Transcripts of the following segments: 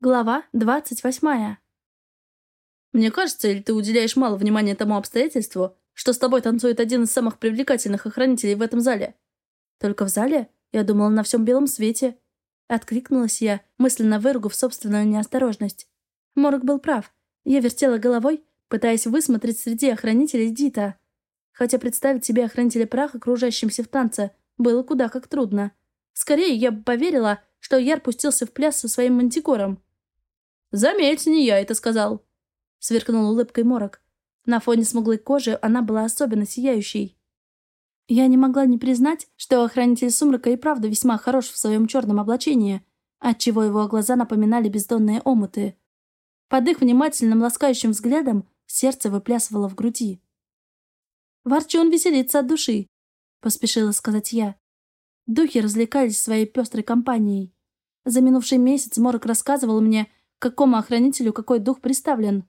Глава двадцать восьмая. Мне кажется, или ты уделяешь мало внимания тому обстоятельству, что с тобой танцует один из самых привлекательных охранителей в этом зале? Только в зале? Я думала, на всем белом свете. Откликнулась я, мысленно выругав собственную неосторожность. Морок был прав. Я вертела головой, пытаясь высмотреть среди охранителей Дита. Хотя представить себе охранителя праха, кружащимся в танце, было куда как трудно. Скорее, я бы поверила, что Яр пустился в пляс со своим мантикором. «Заметь, не я это сказал», — сверкнул улыбкой Морок. На фоне смуглой кожи она была особенно сияющей. Я не могла не признать, что охранитель сумрака и правда весьма хорош в своем черном облачении, отчего его глаза напоминали бездонные омуты. Под их внимательным ласкающим взглядом сердце выплясывало в груди. «Ворчун веселится от души», — поспешила сказать я. Духи развлекались своей пестрой компанией. За минувший месяц Морок рассказывал мне, какому охранителю какой дух представлен.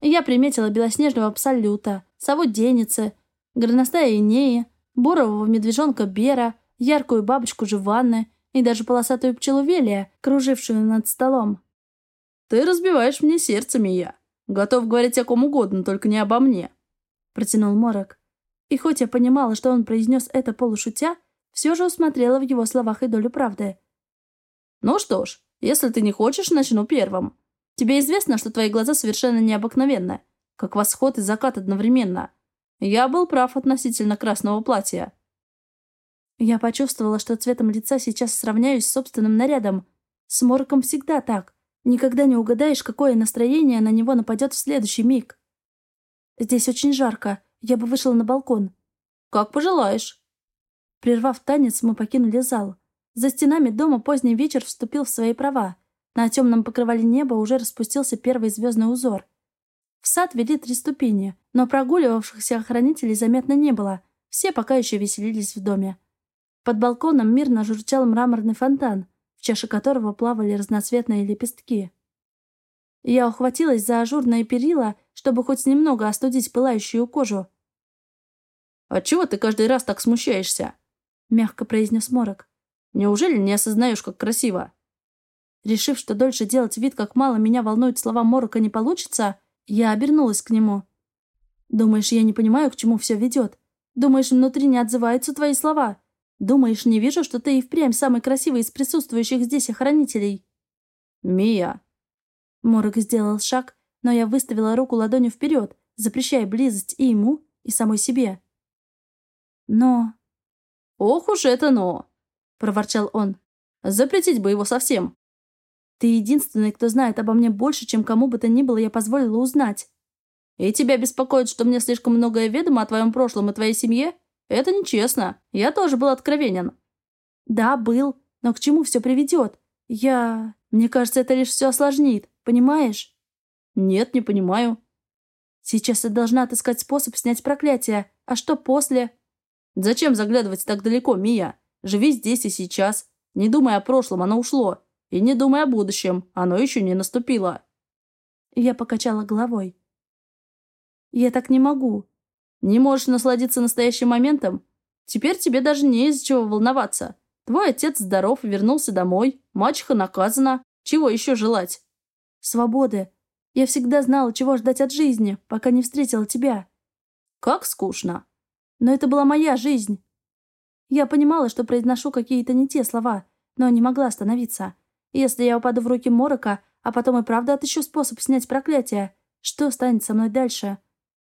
Я приметила белоснежного пса Люта, сову Деницы, горностая Инеи, бурового медвежонка Бера, яркую бабочку Живанны и даже полосатую пчелу Велия, кружившую над столом. «Ты разбиваешь мне сердце, Мия. Готов говорить о ком угодно, только не обо мне», — протянул Морок. И хоть я понимала, что он произнес это полушутя, все же усмотрела в его словах и долю правды. «Ну что ж, если ты не хочешь, начну первым. Тебе известно, что твои глаза совершенно необыкновенны, как восход и закат одновременно. Я был прав относительно красного платья». Я почувствовала, что цветом лица сейчас сравняюсь с собственным нарядом. С Мороком всегда так. Никогда не угадаешь, какое настроение на него нападет в следующий миг. Здесь очень жарко. Я бы вышла на балкон. Как пожелаешь. Прервав танец, мы покинули зал. За стенами дома поздний вечер вступил в свои права. На темном покрывале неба уже распустился первый звездный узор. В сад вели три ступени, но прогуливавшихся охранителей заметно не было. Все пока еще веселились в доме. Под балконом мирно журчал мраморный фонтан, в чаше которого плавали разноцветные лепестки. Я ухватилась за ажурное перила, чтобы хоть немного остудить пылающую кожу. «Отчего ты каждый раз так смущаешься?» — мягко произнес Морок. Неужели не осознаешь, как красиво?» Решив, что дольше делать вид, как мало меня волнуют слова Морока, не получится, я обернулась к нему. «Думаешь, я не понимаю, к чему все ведет? Думаешь, внутри не отзываются твои слова? Думаешь, не вижу, что ты и впрямь самый красивый из присутствующих здесь охранителей?» «Мия!» Морок сделал шаг, но я выставила руку ладонью вперед, запрещая близость и ему, и самой себе. «Но...» «Ох уж это но!» — проворчал он. «Запретить бы его совсем». «Ты единственный, кто знает обо мне больше, чем кому бы то ни было я позволила узнать». «И тебя беспокоит, что мне слишком многое ведомо о твоем прошлом и твоей семье? Это нечестно. Я тоже был откровенен». «Да, был. Но к чему все приведет? Я... Мне кажется, это лишь все осложнит. Понимаешь?» «Нет, не понимаю». «Сейчас я должна отыскать способ снять проклятие. А что после?» «Зачем заглядывать так далеко, Мия? Живи здесь и сейчас. Не думай о прошлом, оно ушло. И не думай о будущем, оно еще не наступило». Я покачала головой. «Я так не могу». «Не можешь насладиться настоящим моментом? Теперь тебе даже не из-за чего волноваться. Твой отец здоров вернулся домой. Мачеха наказана. Чего еще желать?» «Свободы. Я всегда знала, чего ждать от жизни, пока не встретила тебя». «Как скучно». «Но это была моя жизнь. Я понимала, что произношу какие-то не те слова, но не могла остановиться. Если я упаду в руки Морока, а потом и правда отыщу способ снять проклятие, что станет со мной дальше?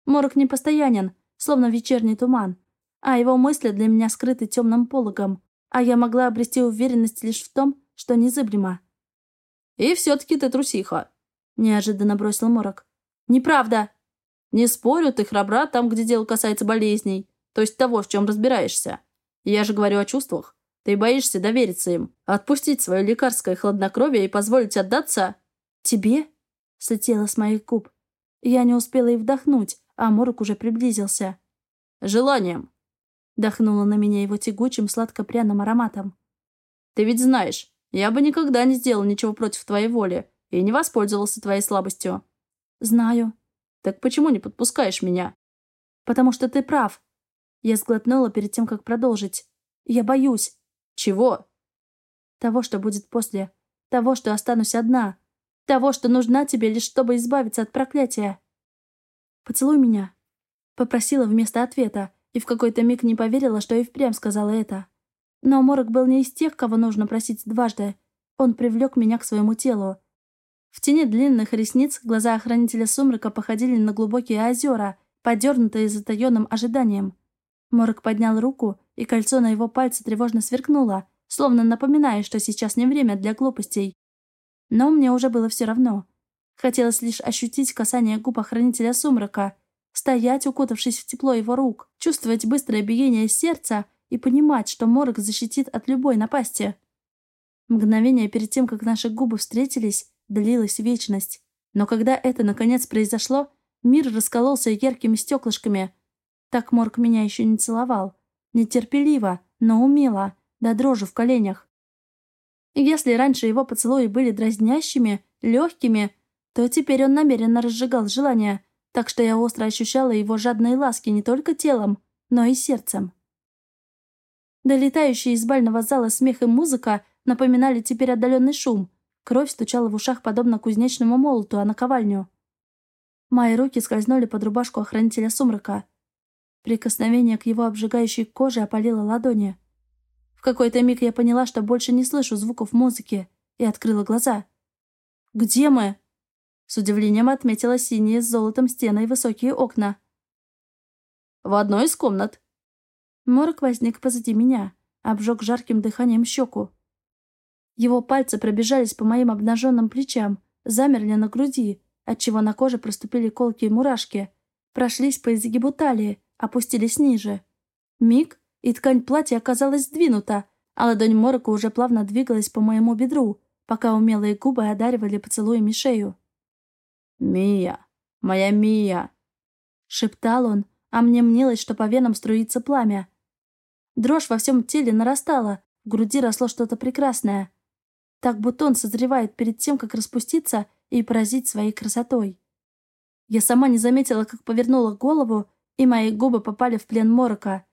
Морок непостоянен, словно вечерний туман, а его мысли для меня скрыты темным пологом, а я могла обрести уверенность лишь в том, что незыблема. «И все-таки ты трусиха», — неожиданно бросил Морок. «Неправда!» «Не спорю, ты храбра там, где дело касается болезней, то есть того, в чем разбираешься. Я же говорю о чувствах. Ты боишься довериться им, отпустить свое лекарское хладнокровие и позволить отдаться... Тебе? Слетело с моих губ. Я не успела и вдохнуть, а Морок уже приблизился. Желанием. Дохнуло на меня его тягучим сладко-пряным ароматом. Ты ведь знаешь, я бы никогда не сделал ничего против твоей воли и не воспользовался твоей слабостью. Знаю. Так почему не подпускаешь меня? Потому что ты прав. Я сглотнула перед тем, как продолжить. Я боюсь. Чего? Того, что будет после. Того, что останусь одна. Того, что нужна тебе лишь чтобы избавиться от проклятия. «Поцелуй меня», — попросила вместо ответа, и в какой-то миг не поверила, что и впрямь сказала это. Но Морок был не из тех, кого нужно просить дважды. Он привлек меня к своему телу. В тени длинных ресниц глаза охранителя сумрака походили на глубокие озера, подернутые затаенным ожиданием. Морок поднял руку, и кольцо на его пальце тревожно сверкнуло, словно напоминая, что сейчас не время для глупостей. Но мне уже было все равно. Хотелось лишь ощутить касание губ охранителя сумрака, стоять, укутавшись в тепло его рук, чувствовать быстрое биение сердца и понимать, что морок защитит от любой напасти. Мгновение перед тем, как наши губы встретились, длилась вечность. Но когда это наконец произошло, мир раскололся яркими стеклышками. Так Морг меня еще не целовал. Нетерпеливо, но умело, до дрожи в коленях. Если раньше его поцелуи были дразнящими, легкими, то теперь он намеренно разжигал желание, так что я остро ощущала его жадные ласки не только телом, но и сердцем. Долетающие из бального зала смех и музыка напоминали теперь отдаленный шум. Кровь стучала в ушах подобно кузнечному молоту, а наковальню. Мои руки скользнули под рубашку охранителя сумрака. Прикосновение к его обжигающей коже опалило ладони. В какой-то миг я поняла, что больше не слышу звуков музыки, и открыла глаза. «Где мы?» С удивлением отметила синие с золотом стены и высокие окна. «В одной из комнат». Морок возник позади меня, обжег жарким дыханием щеку. Его пальцы пробежались по моим обнаженным плечам, замерли на груди, отчего на коже проступили колки и мурашки, прошлись по изгибу талии, опустились ниже. Миг, и ткань платья оказалась сдвинута, а ладонь Морока уже плавно двигалась по моему бедру, пока умелые губы одаривали поцелуями шею. «Мия! Моя Мия!» Шептал он, а мне мнилось, что по венам струится пламя. Дрожь во всем теле нарастала, в груди росло что-то прекрасное. Так бутон созревает перед тем, как распуститься и поразить своей красотой. Я сама не заметила, как повернула голову, и мои губы попали в плен морока.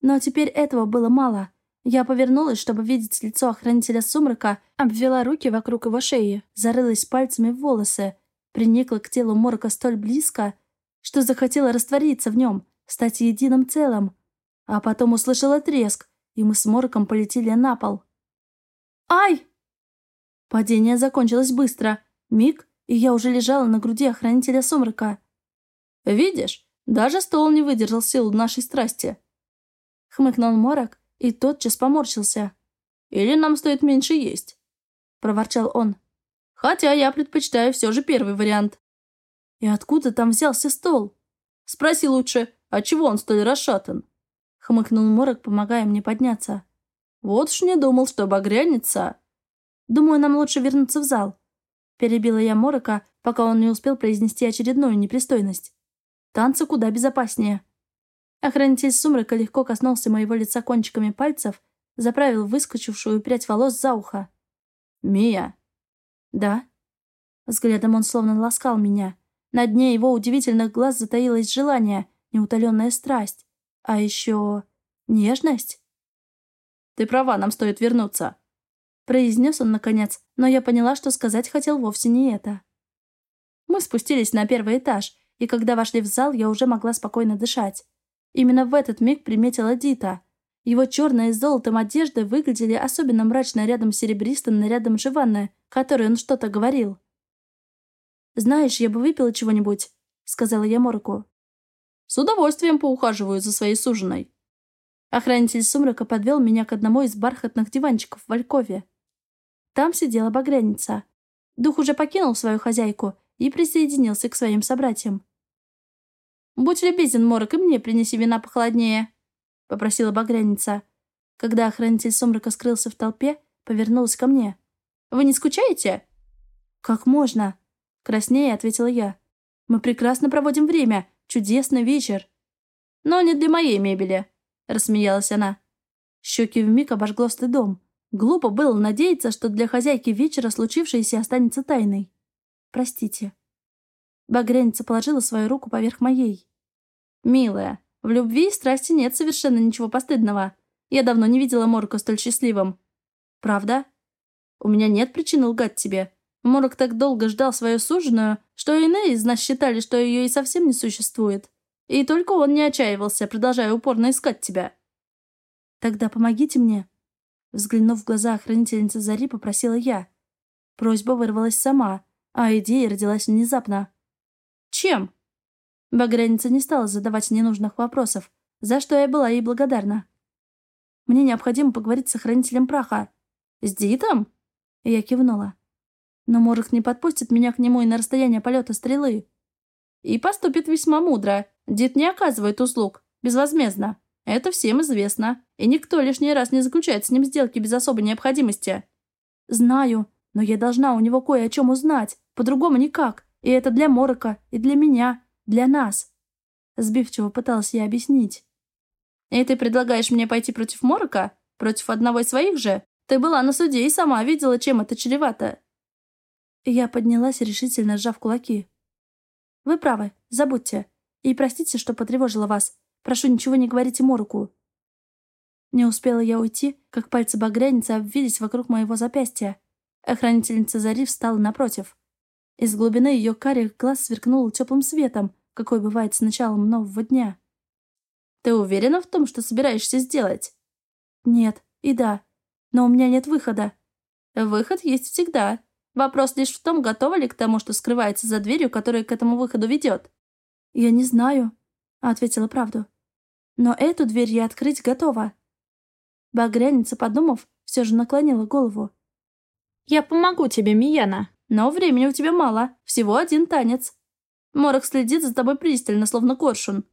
Но теперь этого было мало. Я повернулась, чтобы видеть лицо охранителя сумрака, обвела руки вокруг его шеи, зарылась пальцами в волосы, приникла к телу Морока столь близко, что захотела раствориться в нем, стать единым целым. А потом услышала треск, и мы с Мороком полетели на пол. «Ай!» Падение закончилось быстро. Миг, и я уже лежала на груди охранителя сумрака. «Видишь, даже стол не выдержал сил нашей страсти!» Хмыкнул Морок и тотчас поморщился. «Или нам стоит меньше есть?» Проворчал он. Хотя я предпочитаю все же первый вариант. И откуда там взялся стол? Спроси лучше, а чего он столь расшатан? Хмыкнул Морок, помогая мне подняться. Вот уж не думал, что багряница. Думаю, нам лучше вернуться в зал. Перебила я Морока, пока он не успел произнести очередную непристойность. Танцы куда безопаснее. Охранитель сумрака легко коснулся моего лица кончиками пальцев, заправил выскочившую прядь волос за ухо. «Мия, «Да». Взглядом он словно ласкал меня. На дне его удивительных глаз затаилось желание, неутоленная страсть. А еще... нежность. «Ты права, нам стоит вернуться», — произнес он наконец, но я поняла, что сказать хотел вовсе не это. Мы спустились на первый этаж, и когда вошли в зал, я уже могла спокойно дышать. Именно в этот миг приметила Дита. Его черные с золотом одежды выглядели особенно мрачно рядом с серебристым нарядом Живанны, которой он что-то говорил. «Знаешь, я бы выпила чего-нибудь», — сказала я Мороку. «С удовольствием поухаживаю за своей суженой». Охранитель сумрака подвел меня к одному из бархатных диванчиков в Алькове. Там сидела багряница. Дух уже покинул свою хозяйку и присоединился к своим собратьям. «Будь любезен, Морок, и мне принеси вина похолоднее», — попросила багряница. Когда охранитель сумрака скрылся в толпе, повернулась ко мне. «Вы не скучаете?» «Как можно?» — краснее ответила я. «Мы прекрасно проводим время. Чудесный вечер». «Но не для моей мебели», — рассмеялась она. Щеки вмиг обожгло стыдом. Глупо было надеяться, что для хозяйки вечера случившееся останется тайной. «Простите». Багряница положила свою руку поверх моей. «Милая, в любви и страсти нет совершенно ничего постыдного. Я давно не видела Морка столь счастливым. Правда? У меня нет причин лгать тебе. Морок так долго ждал свою суженую, что иные из нас считали, что ее и совсем не существует. И только он не отчаивался, продолжая упорно искать тебя. «Тогда помогите мне», Взглянув в глаза охранительницы Зари, попросила я. Просьба вырвалась сама, а идея родилась внезапно. «Чем?» Багряница не стала задавать ненужных вопросов, за что я была ей благодарна. «Мне необходимо поговорить с охранителем праха». «С Дитом?» Я кивнула. «Но Морок не подпустит меня к нему и на расстояние полета стрелы». «И поступит весьма мудро. Дит не оказывает услуг. Безвозмездно. Это всем известно, и никто лишний раз не заключает с ним сделки без особой необходимости. Знаю, но я должна у него кое о чем узнать, по-другому никак. И это для Морока, и для меня, для нас. Сбивчиво пыталась я объяснить. И ты предлагаешь мне пойти против Морока? Против одного из своих же? Ты была на суде и сама видела, чем это чревато. Я поднялась, решительно сжав кулаки. Вы правы, забудьте. И простите, что потревожила вас. Прошу, ничего не говорите Мороку». Не успела я уйти, как пальцы багряницы обвились вокруг моего запястья. Охранительница Зари встала напротив. Из глубины ее карих глаз сверкнул теплым светом, какой бывает с началом нового дня. «Ты уверена в том, что собираешься сделать?» «Нет, и да. Но у меня нет выхода». «Выход есть всегда. Вопрос лишь в том, готова ли к тому, что скрывается за дверью, которая к этому выходу ведет». «Я не знаю», — ответила правду. «Но эту дверь я открыть готова». Багряница, подумав, все же наклонила голову. «Я помогу тебе, Мияна, но времени у тебя мало, всего один танец. Морок следит за тобой пристально, словно коршун».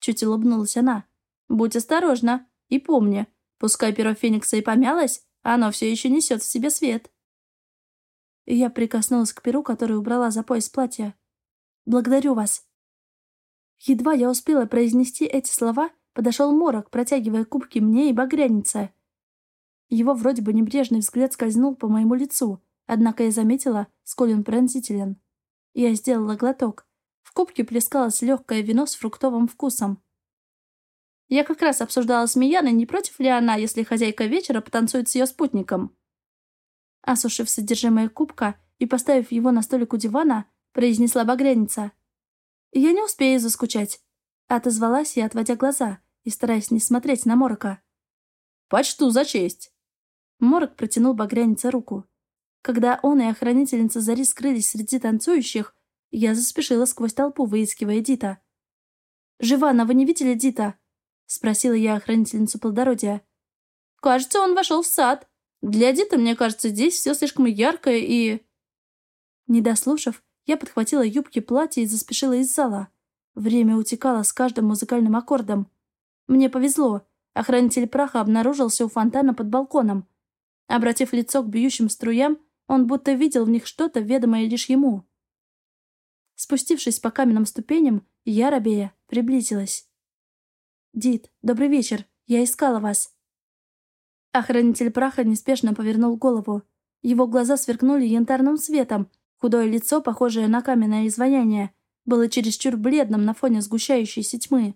Чуть улыбнулась она. «Будь осторожна и помни, пускай перо Феникса и помялось, оно все еще несет в себе свет». Я прикоснулась к перу, который убрала за пояс платья. «Благодарю вас», Едва я успела произнести эти слова, подошел Морок, протягивая кубки мне и багрянице. Его вроде бы небрежный взгляд скользнул по моему лицу, однако я заметила, сколь он пронзителен. Я сделала глоток. В кубке плескалось легкое вино с фруктовым вкусом. Я как раз обсуждала с Мияной, не против ли она, если хозяйка вечера потанцует с ее спутником. Осушив содержимое кубка и поставив его на столик у дивана, произнесла багряница. «Я не успею заскучать», — отозвалась я, отводя глаза и стараясь не смотреть на Морока. «Почту за честь!» Морок протянул багрянице руку. Когда он и охранительница Зари скрылись среди танцующих, я заспешила сквозь толпу, выискивая Дита. «Живана, вы не видели Дита?» — спросила я охранительницу плодородия. «Кажется, он вошел в сад. Для Дита, мне кажется, здесь все слишком яркое и...» Не дослушав, я подхватила юбки платья и заспешила из зала. Время утекало с каждым музыкальным аккордом. Мне повезло. Охранитель праха обнаружился у фонтана под балконом. Обратив лицо к бьющим струям, он будто видел в них что-то, ведомое лишь ему. Спустившись по каменным ступеням, я, рабея, приблизилась. «Дид, добрый вечер. Я искала вас». Охранитель праха неспешно повернул голову. Его глаза сверкнули янтарным светом, Худое лицо, похожее на каменное изваяние, было чересчур бледным на фоне сгущающейся тьмы.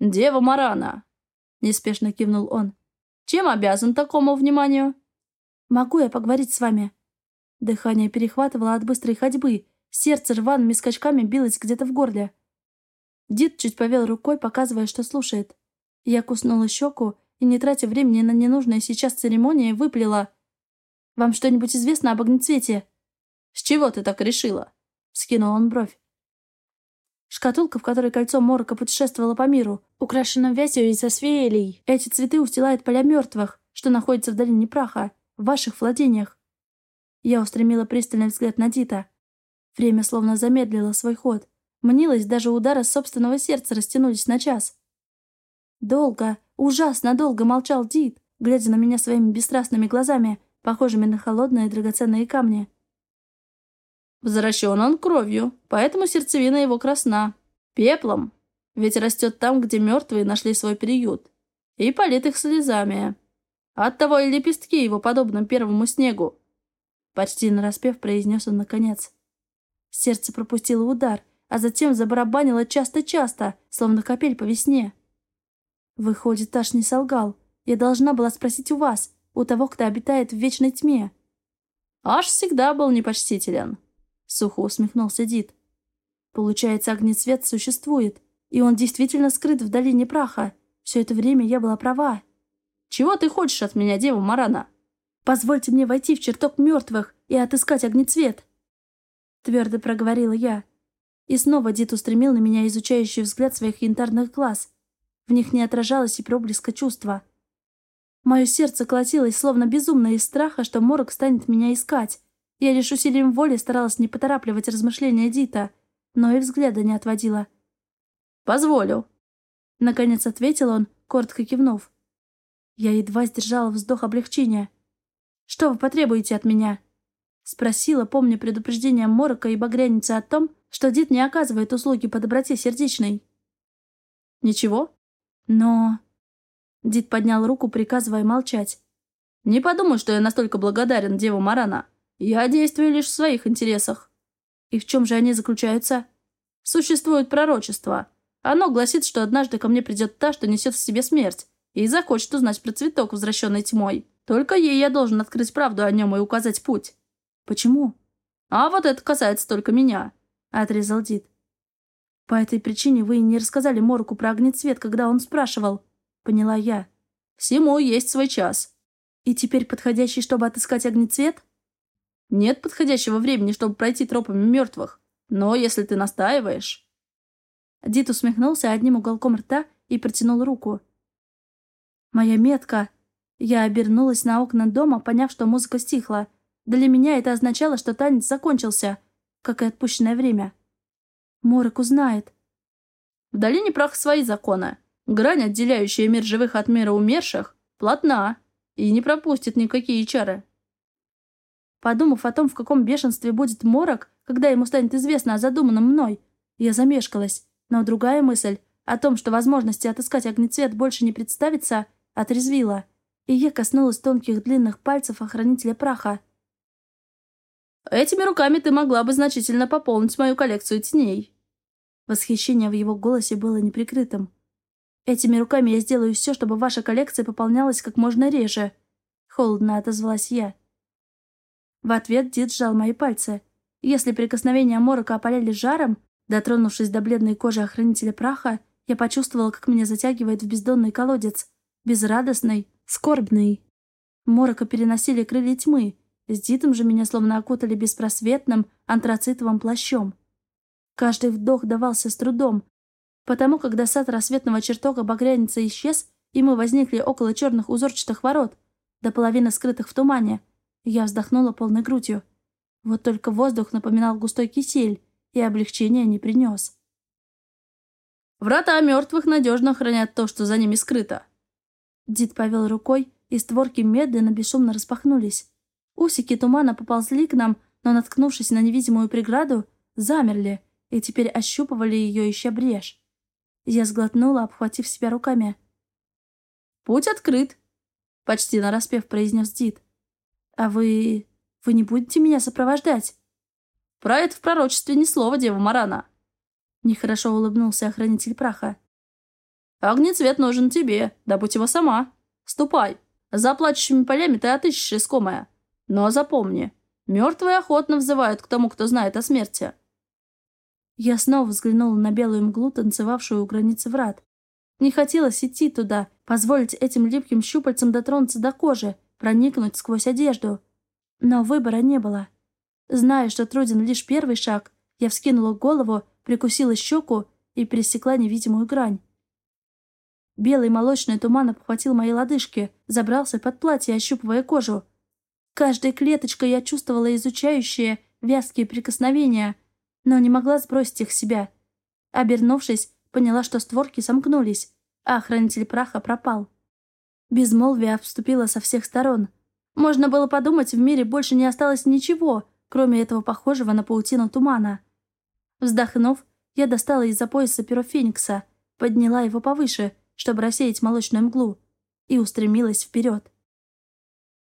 «Дева Марана!» — неспешно кивнул он. «Чем обязан такому вниманию?» «Могу я поговорить с вами?» Дыхание перехватывало от быстрой ходьбы, сердце рваными скачками билось где-то в горле. Дид чуть повел рукой, показывая, что слушает. Я куснула щеку и, не тратя времени на ненужные сейчас церемонии, выплела. «Вам что-нибудь известно об огнецвете?» «С чего ты так решила?» — скинул он бровь. Шкатулка, в которой кольцо Морока путешествовало по миру, украшена вязью из освеялий. Эти цветы устилают поля мертвых, что находятся в долине праха, в ваших владениях. Я устремила пристальный взгляд на Дита. Время словно замедлило свой ход. Мнилось, даже удары собственного сердца растянулись на час. Долго, ужасно долго молчал Дит, глядя на меня своими бесстрастными глазами, похожими на холодные драгоценные камни. Возвращен он кровью, поэтому сердцевина его красна. Пеплом, ведь растет там, где мертвые нашли свой приют. И полит их слезами. Оттого и лепестки его подобны первому снегу. Почти нараспев произнес он наконец. Сердце пропустило удар, а затем забарабанило часто-часто, словно капель по весне. Выходит, Аш не солгал. Я должна была спросить у вас, у того, кто обитает в вечной тьме. Аж всегда был непочтителен. Сухо усмехнулся Дид. Получается, огнецвет существует, и он действительно скрыт в долине праха. Все это время я была права. Чего ты хочешь от меня, дева Марана? Позвольте мне войти в чертог мертвых и отыскать огнецвет. Твердо проговорила я. И снова Дид устремил на меня изучающий взгляд своих янтарных глаз. В них не отражалось и проблеска чувства. Мое сердце колотилось, словно безумно из страха, что Морок станет меня искать. Я лишь усилием воли старалась не поторапливать размышления Дита, но и взгляда не отводила. «Позволю», — наконец ответил он, коротко кивнув. Я едва сдержала вздох облегчения. «Что вы потребуете от меня?» Спросила, помня предупреждение Морока и Багряницы о том, что Дит не оказывает услуги по доброте сердечной. «Ничего?» «Но...» Дид поднял руку, приказывая молчать. «Не подумай, что я настолько благодарен Деву Марана. Я действую лишь в своих интересах». «И в чем же они заключаются?» «Существует пророчество. Оно гласит, что однажды ко мне придет та, что несет в себе смерть, и захочет узнать про цветок, возвращенный тьмой. Только ей я должен открыть правду о нем и указать путь». «Почему?» «А вот это касается только меня», — отрезал Дид. «По этой причине вы не рассказали Морку про огнецвет, когда он спрашивал», — поняла я. «Всему есть свой час». «И теперь подходящий, чтобы отыскать огнецвет?» «Нет подходящего времени, чтобы пройти тропами мертвых. Но если ты настаиваешь...» Дит усмехнулся одним уголком рта и протянул руку. «Моя метка!» Я обернулась на окна дома, поняв, что музыка стихла. Для меня это означало, что танец закончился, как и отпущенное время. Морок узнает. В долине прах свои законы. Грань, отделяющая мир живых от мира умерших, плотна и не пропустит никакие чары. Подумав о том, в каком бешенстве будет Морок, когда ему станет известно о задуманном мной, я замешкалась, но другая мысль о том, что возможности отыскать огнецвет больше не представится, отрезвила, и я коснулась тонких длинных пальцев охранителя праха. «Этими руками ты могла бы значительно пополнить мою коллекцию теней». Восхищение в его голосе было неприкрытым. Этими руками я сделаю все, чтобы ваша коллекция пополнялась как можно реже. Холодно отозвалась я. В ответ Дид сжал мои пальцы. Если прикосновения Морока опаляли жаром, дотронувшись до бледной кожи охранителя праха, я почувствовала, как меня затягивает в бездонный колодец. Безрадостный, скорбный. Морока переносили крылья тьмы. С Дидом же меня словно окутали беспросветным антрацитовым плащом. Каждый вдох давался с трудом, Потому, когда сад рассветного чертога багряницы исчез, и мы возникли около черных узорчатых ворот, до половины скрытых в тумане, я вздохнула полной грудью. Вот только воздух напоминал густой кисель, и облегчения не принес. «Врата мертвых надежно хранят то, что за ними скрыто». Дид повел рукой, и створки медленно, бесшумно распахнулись. Усики тумана поползли к нам, но, наткнувшись на невидимую преграду, замерли и теперь ощупывали ее, ища брешь. Я сглотнула, обхватив себя руками. «Путь открыт», — почти нараспев произнес Дид. «А вы... вы не будете меня сопровождать?» «Про это в пророчестве ни слова, дева Марана». Нехорошо улыбнулся охранитель праха. «Огнецвет нужен тебе, добудь его сама. Ступай. За плачущими полями ты отыщешь искомое. Но запомни, мертвые охотно взывают к тому, кто знает о смерти. Я снова взглянула на белую мглу, танцевавшую у границы врат. Не хотелось идти туда, позволить этим липким щупальцам дотронуться до кожи, проникнуть сквозь одежду. Но выбора не было. Зная, что труден лишь первый шаг, я вскинула голову, прикусила щеку и пересекла невидимую грань. Белый молочный туман обхватил мои лодыжки, забрался под платье, ощупывая кожу. Каждой клеточкой я чувствовала изучающие, вязкие прикосновения, но не могла сбросить их с себя. Обернувшись, поняла, что створки сомкнулись, а хранитель праха пропал. Безмолвие обступило со всех сторон. Можно было подумать, в мире больше не осталось ничего, кроме этого похожего на паутину тумана. Вздохнув, я достала из-за пояса перо Феникса, подняла его повыше, чтобы рассеять молочную мглу, и устремилась вперед.